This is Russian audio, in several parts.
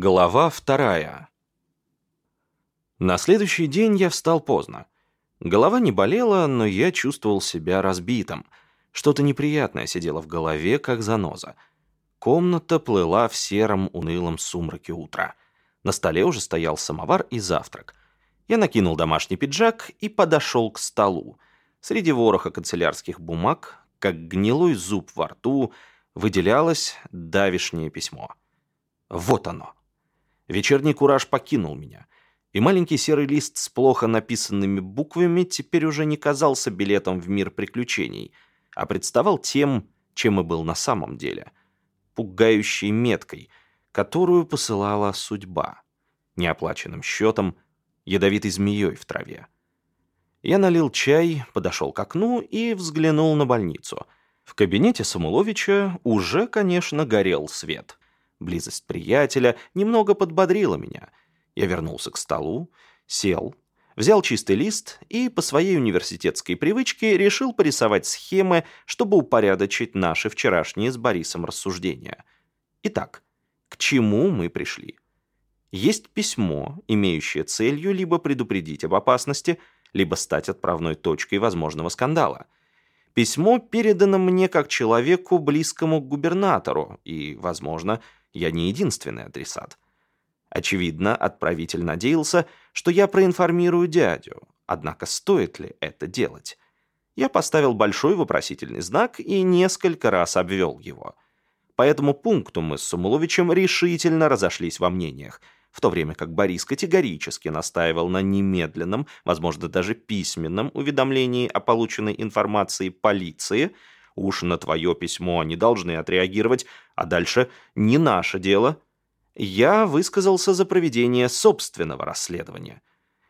Глава вторая. На следующий день я встал поздно. Голова не болела, но я чувствовал себя разбитым. Что-то неприятное сидело в голове, как заноза. Комната плыла в сером унылом сумраке утра. На столе уже стоял самовар и завтрак. Я накинул домашний пиджак и подошел к столу. Среди вороха канцелярских бумаг, как гнилой зуб во рту, выделялось давишнее письмо. Вот оно. Вечерний кураж покинул меня, и маленький серый лист с плохо написанными буквами теперь уже не казался билетом в мир приключений, а представал тем, чем и был на самом деле — пугающей меткой, которую посылала судьба, неоплаченным счетом, ядовитой змеей в траве. Я налил чай, подошел к окну и взглянул на больницу. В кабинете Самуловича уже, конечно, горел свет — Близость приятеля немного подбодрила меня. Я вернулся к столу, сел, взял чистый лист и по своей университетской привычке решил порисовать схемы, чтобы упорядочить наши вчерашние с Борисом рассуждения. Итак, к чему мы пришли? Есть письмо, имеющее целью либо предупредить об опасности, либо стать отправной точкой возможного скандала. Письмо передано мне как человеку, близкому к губернатору, и, возможно, я не единственный адресат. Очевидно, отправитель надеялся, что я проинформирую дядю. Однако стоит ли это делать? Я поставил большой вопросительный знак и несколько раз обвел его. По этому пункту мы с Сумуловичем решительно разошлись во мнениях, в то время как Борис категорически настаивал на немедленном, возможно, даже письменном уведомлении о полученной информации полиции – Уж на твое письмо они должны отреагировать, а дальше не наше дело. Я высказался за проведение собственного расследования.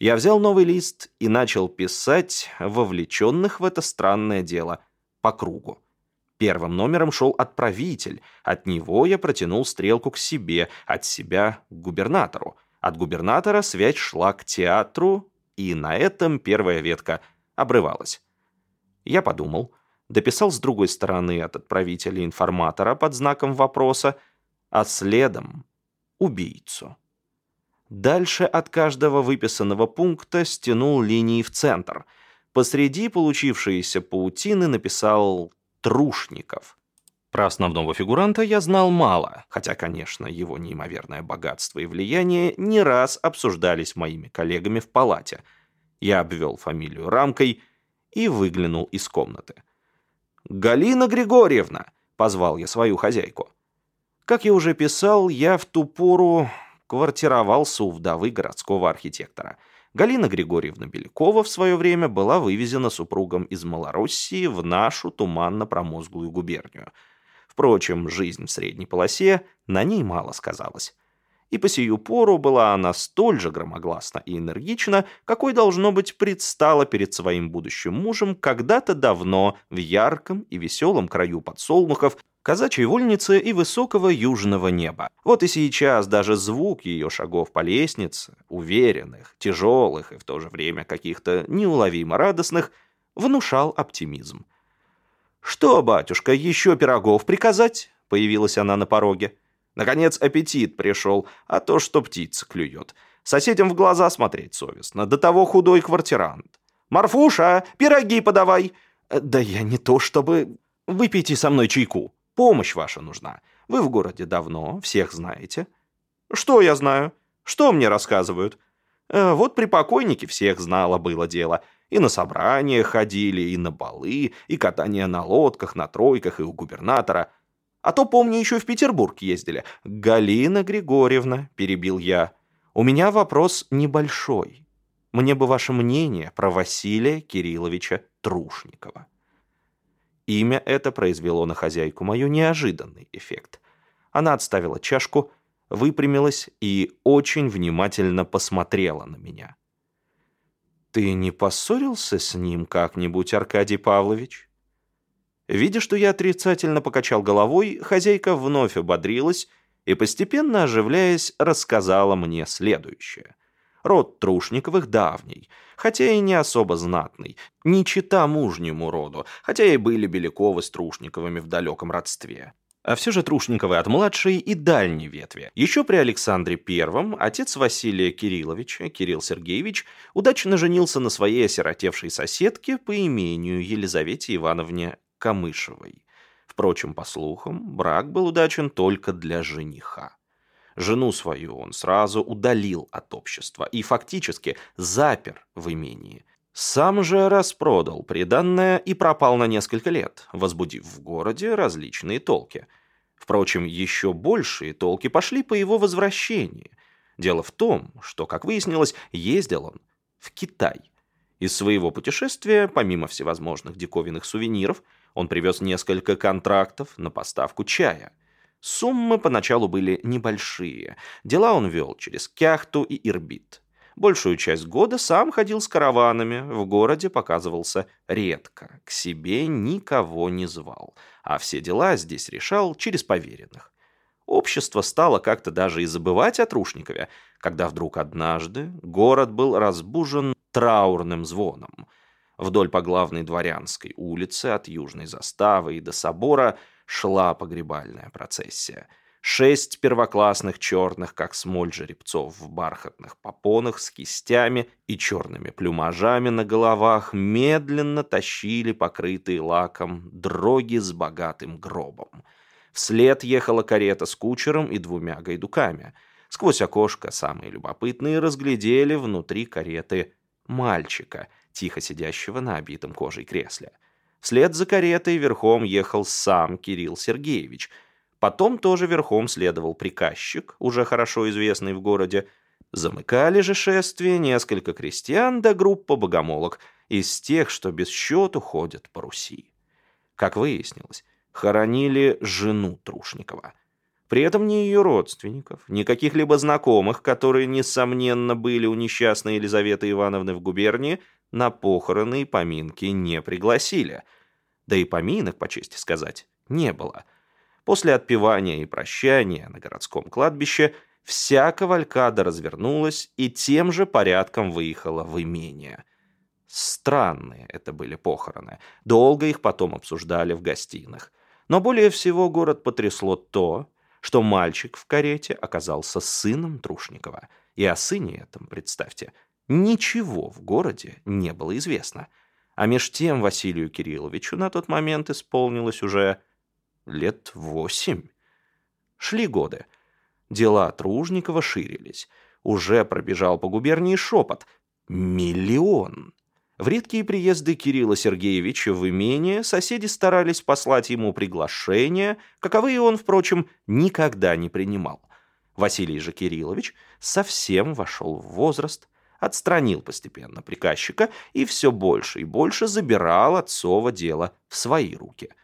Я взял новый лист и начал писать вовлеченных в это странное дело по кругу. Первым номером шел отправитель. От него я протянул стрелку к себе, от себя к губернатору. От губернатора связь шла к театру, и на этом первая ветка обрывалась. Я подумал, дописал с другой стороны от отправителя информатора под знаком вопроса, а следом — убийцу. Дальше от каждого выписанного пункта стянул линии в центр. Посреди получившейся паутины написал «Трушников». Про основного фигуранта я знал мало, хотя, конечно, его неимоверное богатство и влияние не раз обсуждались моими коллегами в палате. Я обвел фамилию рамкой и выглянул из комнаты. «Галина Григорьевна!» — позвал я свою хозяйку. Как я уже писал, я в ту пору квартировался у вдовы городского архитектора. Галина Григорьевна Белякова в свое время была вывезена супругом из Малороссии в нашу туманно-промозглую губернию. Впрочем, жизнь в средней полосе на ней мало сказалась и по сию пору была она столь же громогласна и энергична, какой, должно быть, предстала перед своим будущим мужем когда-то давно в ярком и веселом краю подсолнухов, казачьей вольницы и высокого южного неба. Вот и сейчас даже звук ее шагов по лестнице, уверенных, тяжелых и в то же время каких-то неуловимо радостных, внушал оптимизм. «Что, батюшка, еще пирогов приказать?» — появилась она на пороге. Наконец аппетит пришел, а то, что птица клюет. Соседям в глаза смотреть совестно. До того худой квартирант. «Марфуша, пироги подавай!» «Э, «Да я не то чтобы...» «Выпейте со мной чайку. Помощь ваша нужна. Вы в городе давно, всех знаете». «Что я знаю? Что мне рассказывают?» «Э, «Вот при покойнике всех знало было дело. И на собрания ходили, и на балы, и катание на лодках, на тройках, и у губернатора». А то, помню, еще в Петербург ездили. Галина Григорьевна, перебил я, у меня вопрос небольшой. Мне бы ваше мнение про Василия Кирилловича Трушникова. Имя это произвело на хозяйку мою неожиданный эффект. Она отставила чашку, выпрямилась и очень внимательно посмотрела на меня. «Ты не поссорился с ним как-нибудь, Аркадий Павлович?» Видя, что я отрицательно покачал головой, хозяйка вновь ободрилась и, постепенно оживляясь, рассказала мне следующее. Род Трушниковых давний, хотя и не особо знатный, не чита мужнему роду, хотя и были Беляковы с Трушниковыми в далеком родстве. А все же Трушниковы от младшей и дальней ветви. Еще при Александре I отец Василия Кирилловича, Кирилл Сергеевич, удачно женился на своей осиротевшей соседке по имению Елизавете Ивановне Камышевой. Впрочем, по слухам, брак был удачен только для жениха. Жену свою он сразу удалил от общества и фактически запер в имении – сам же распродал приданное и пропал на несколько лет, возбудив в городе различные толки. Впрочем, еще большие толки пошли по его возвращении. Дело в том, что, как выяснилось, ездил он в Китай. Из своего путешествия, помимо всевозможных диковинных сувениров, он привез несколько контрактов на поставку чая. Суммы поначалу были небольшие. Дела он вел через Кяхту и Ирбит. Большую часть года сам ходил с караванами, в городе показывался редко, к себе никого не звал, а все дела здесь решал через поверенных. Общество стало как-то даже и забывать о Трушникове, когда вдруг однажды город был разбужен траурным звоном. Вдоль по главной дворянской улице от южной заставы и до собора шла погребальная процессия – шесть первоклассных черных, как смоль жеребцов в бархатных попонах с кистями и черными плюмажами на головах медленно тащили покрытые лаком дроги с богатым гробом. Вслед ехала карета с кучером и двумя гайдуками. Сквозь окошко самые любопытные разглядели внутри кареты мальчика, тихо сидящего на обитом кожей кресле. Вслед за каретой верхом ехал сам Кирилл Сергеевич – Потом тоже верхом следовал приказчик, уже хорошо известный в городе. Замыкали же шествие несколько крестьян да группа богомолок из тех, что без счету ходят по Руси. Как выяснилось, хоронили жену Трушникова. При этом ни ее родственников, ни каких-либо знакомых, которые, несомненно, были у несчастной Елизаветы Ивановны в губернии, на похороны и поминки не пригласили. Да и поминок, по чести сказать, не было – После отпевания и прощания на городском кладбище вся кавалькада развернулась и тем же порядком выехала в имение. Странные это были похороны. Долго их потом обсуждали в гостиных. Но более всего город потрясло то, что мальчик в карете оказался сыном Трушникова. И о сыне этом, представьте, ничего в городе не было известно. А меж тем Василию Кирилловичу на тот момент исполнилось уже лет восемь. Шли годы. Дела Тружникова ширились. Уже пробежал по губернии шепот. Миллион. В редкие приезды Кирилла Сергеевича в имение соседи старались послать ему приглашения, каковые он, впрочем, никогда не принимал. Василий же Кириллович совсем вошел в возраст, отстранил постепенно приказчика и все больше и больше забирал отцово дело в свои руки –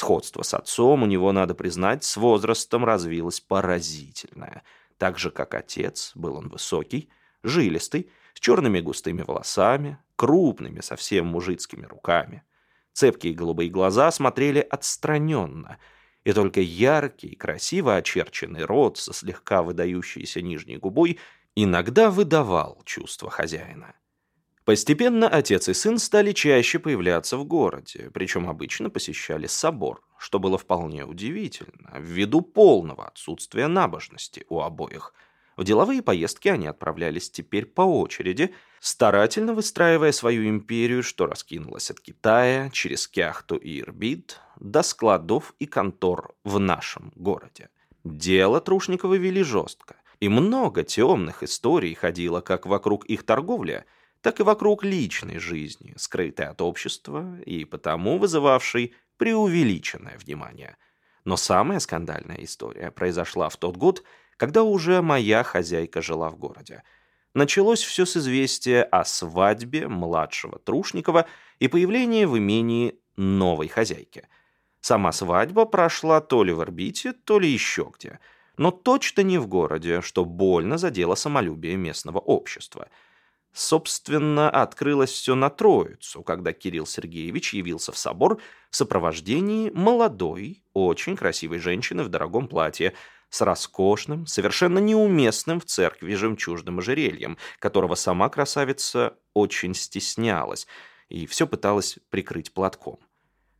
Сходство с отцом у него, надо признать, с возрастом развилось поразительное. Так же, как отец, был он высокий, жилистый, с черными густыми волосами, крупными, совсем мужицкими руками. Цепкие голубые глаза смотрели отстраненно, и только яркий, красиво очерченный рот со слегка выдающейся нижней губой иногда выдавал чувство хозяина. Постепенно отец и сын стали чаще появляться в городе, причем обычно посещали собор, что было вполне удивительно, ввиду полного отсутствия набожности у обоих. В деловые поездки они отправлялись теперь по очереди, старательно выстраивая свою империю, что раскинулась от Китая через Кяхту и Ирбит до складов и контор в нашем городе. Дело Трушникова вели жестко, и много темных историй ходило как вокруг их торговли – так и вокруг личной жизни, скрытой от общества и потому вызывавшей преувеличенное внимание. Но самая скандальная история произошла в тот год, когда уже моя хозяйка жила в городе. Началось все с известия о свадьбе младшего Трушникова и появлении в имении новой хозяйки. Сама свадьба прошла то ли в орбите, то ли еще где, но точно не в городе, что больно задело самолюбие местного общества – Собственно, открылось все на Троицу, когда Кирилл Сергеевич явился в собор в сопровождении молодой, очень красивой женщины в дорогом платье, с роскошным, совершенно неуместным в церкви жемчужным ожерельем, которого сама красавица очень стеснялась и все пыталась прикрыть платком.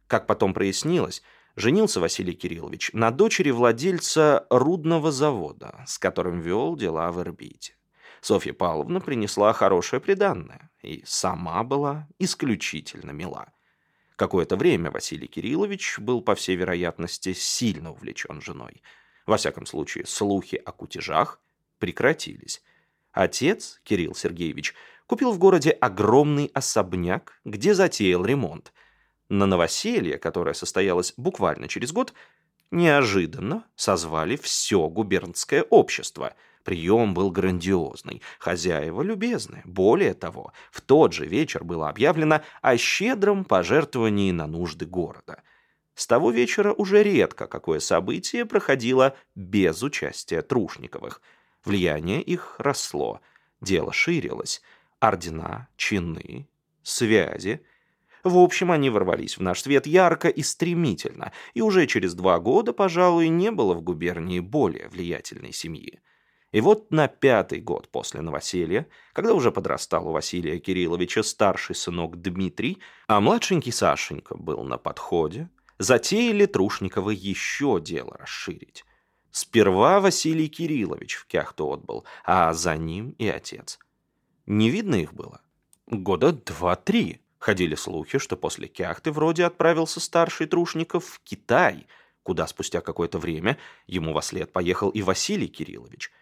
Как потом прояснилось, Женился Василий Кириллович на дочери владельца рудного завода, с которым вел дела в Ирбите. Софья Павловна принесла хорошее приданное и сама была исключительно мила. Какое-то время Василий Кириллович был, по всей вероятности, сильно увлечен женой. Во всяком случае, слухи о кутежах прекратились. Отец, Кирилл Сергеевич, купил в городе огромный особняк, где затеял ремонт. На новоселье, которое состоялось буквально через год, неожиданно созвали все губернское общество – Прием был грандиозный, хозяева любезны. Более того, в тот же вечер было объявлено о щедром пожертвовании на нужды города. С того вечера уже редко какое событие проходило без участия Трушниковых. Влияние их росло, дело ширилось, ордена, чины, связи. В общем, они ворвались в наш свет ярко и стремительно, и уже через два года, пожалуй, не было в губернии более влиятельной семьи. И вот на пятый год после новоселья, когда уже подрастал у Василия Кирилловича старший сынок Дмитрий, а младшенький Сашенька был на подходе, затеяли Трушниковы еще дело расширить. Сперва Василий Кириллович в кяхту отбыл, а за ним и отец. Не видно их было. Года два-три ходили слухи, что после кяхты вроде отправился старший Трушников в Китай, куда спустя какое-то время ему во след поехал и Василий Кириллович –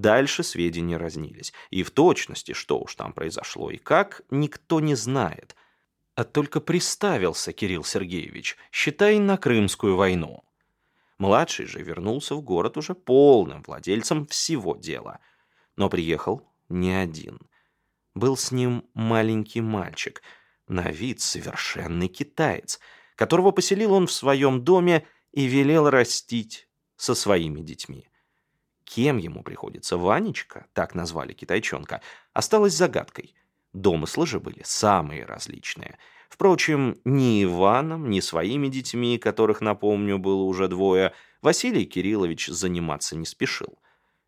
Дальше сведения разнились. И в точности, что уж там произошло и как, никто не знает. А только приставился Кирилл Сергеевич, считай, на Крымскую войну. Младший же вернулся в город уже полным владельцем всего дела. Но приехал не один. Был с ним маленький мальчик, на вид совершенный китаец, которого поселил он в своем доме и велел растить со своими детьми. Кем ему приходится Ванечка, так назвали китайчонка, осталось загадкой. Домыслы же были самые различные. Впрочем, ни Иваном, ни своими детьми, которых, напомню, было уже двое, Василий Кириллович заниматься не спешил.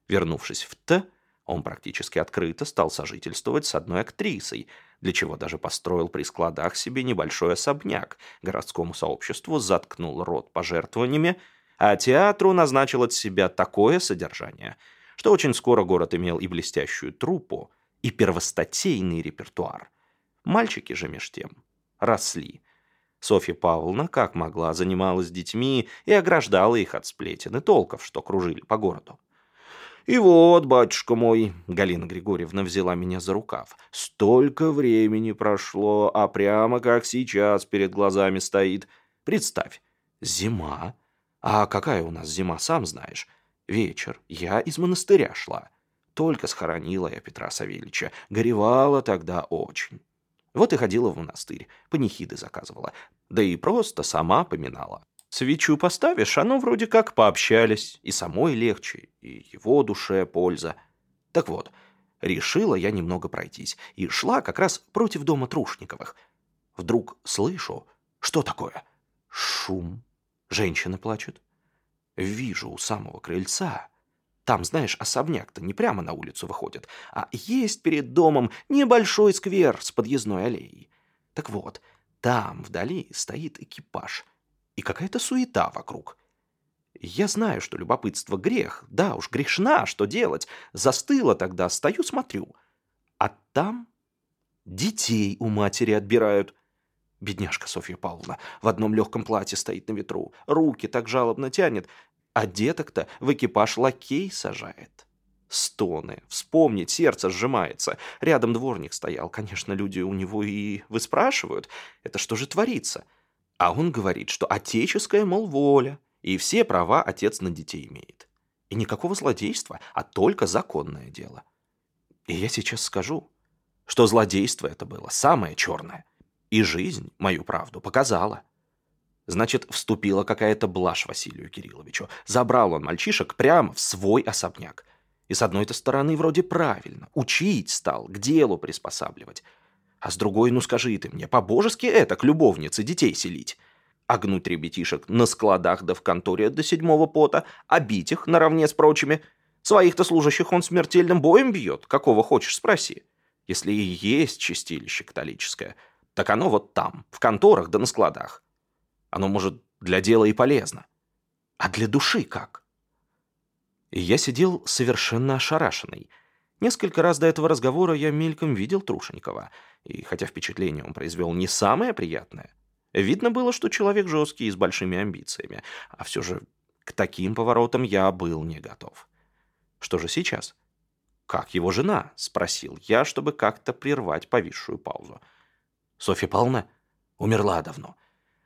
Вернувшись в Т, он практически открыто стал сожительствовать с одной актрисой, для чего даже построил при складах себе небольшой особняк, городскому сообществу заткнул рот пожертвованиями, а театру назначил от себя такое содержание, что очень скоро город имел и блестящую труппу, и первостатейный репертуар. Мальчики же меж тем росли. Софья Павловна, как могла, занималась детьми и ограждала их от сплетен и толков, что кружили по городу. «И вот, батюшка мой», — Галина Григорьевна взяла меня за рукав, «столько времени прошло, а прямо как сейчас перед глазами стоит. Представь, зима, а какая у нас зима, сам знаешь. Вечер, я из монастыря шла. Только схоронила я Петра Савельича. Горевала тогда очень. Вот и ходила в монастырь, панихиды заказывала. Да и просто сама поминала. Свечу поставишь, оно вроде как пообщались. И самой легче, и его душе польза. Так вот, решила я немного пройтись. И шла как раз против дома Трушниковых. Вдруг слышу, что такое? Шум Женщина плачет. Вижу у самого крыльца. Там, знаешь, особняк-то не прямо на улицу выходит, а есть перед домом небольшой сквер с подъездной аллеей. Так вот, там вдали стоит экипаж. И какая-то суета вокруг. Я знаю, что любопытство грех. Да уж, грешна, что делать. Застыла тогда, стою, смотрю. А там детей у матери отбирают. Бедняжка Софья Павловна в одном легком платье стоит на ветру, руки так жалобно тянет, а деток-то в экипаж лакей сажает. Стоны. Вспомнить, сердце сжимается. Рядом дворник стоял. Конечно, люди у него и выспрашивают, это что же творится? А он говорит, что отеческая, мол, воля, и все права отец на детей имеет. И никакого злодейства, а только законное дело. И я сейчас скажу, что злодейство это было самое черное. И жизнь мою правду показала. Значит, вступила какая-то блажь Василию Кирилловичу. Забрал он мальчишек прямо в свой особняк. И с одной-то стороны вроде правильно. Учить стал, к делу приспосабливать. А с другой, ну скажи ты мне, по-божески это к любовнице детей селить? Огнуть ребятишек на складах да в конторе до седьмого пота, а бить их наравне с прочими. Своих-то служащих он смертельным боем бьет, какого хочешь спроси. Если и есть чистилище католическое – так оно вот там, в конторах да на складах. Оно, может, для дела и полезно. А для души как? И я сидел совершенно ошарашенный. Несколько раз до этого разговора я мельком видел Трушенькова, и хотя впечатление он произвел не самое приятное, видно было, что человек жесткий и с большими амбициями, а все же к таким поворотам я был не готов. Что же сейчас? «Как его жена?» — спросил я, чтобы как-то прервать повисшую паузу. «Софья Павловна умерла давно.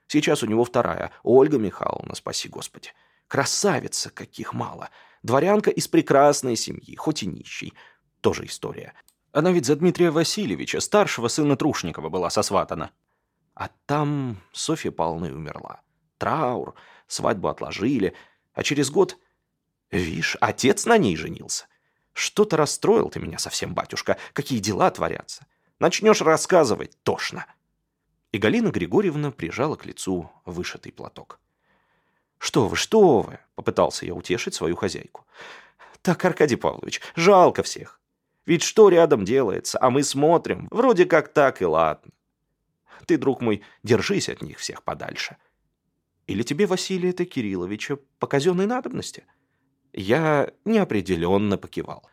Сейчас у него вторая, Ольга Михайловна, спаси Господи. Красавица, каких мало. Дворянка из прекрасной семьи, хоть и нищей. Тоже история. Она ведь за Дмитрия Васильевича, старшего сына Трушникова, была сосватана. А там Софья Павловна умерла. Траур, свадьбу отложили, а через год... Вишь, отец на ней женился. Что-то расстроил ты меня совсем, батюшка. Какие дела творятся? Начнешь рассказывать, тошно. И Галина Григорьевна прижала к лицу вышитый платок. «Что вы, что вы!» — попытался я утешить свою хозяйку. «Так, Аркадий Павлович, жалко всех. Ведь что рядом делается, а мы смотрим, вроде как так и ладно. Ты, друг мой, держись от них всех подальше. Или тебе, Василия-то Кирилловича, по казенной надобности?» Я неопределенно покивал.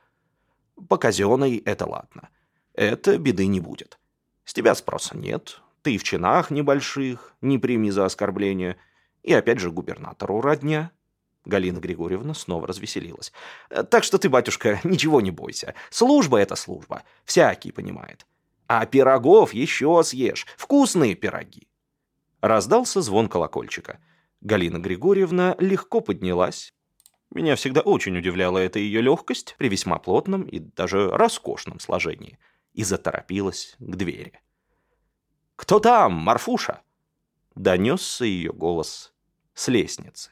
«По казенной это ладно. Это беды не будет. С тебя спроса нет, ты в чинах небольших, не прими за оскорбление. И опять же губернатору родня». Галина Григорьевна снова развеселилась. «Так что ты, батюшка, ничего не бойся. Служба — это служба. Всякий понимает. А пирогов еще съешь. Вкусные пироги». Раздался звон колокольчика. Галина Григорьевна легко поднялась. Меня всегда очень удивляла эта ее легкость при весьма плотном и даже роскошном сложении. И заторопилась к двери. «Кто там, Марфуша?» Донесся ее голос с лестницы.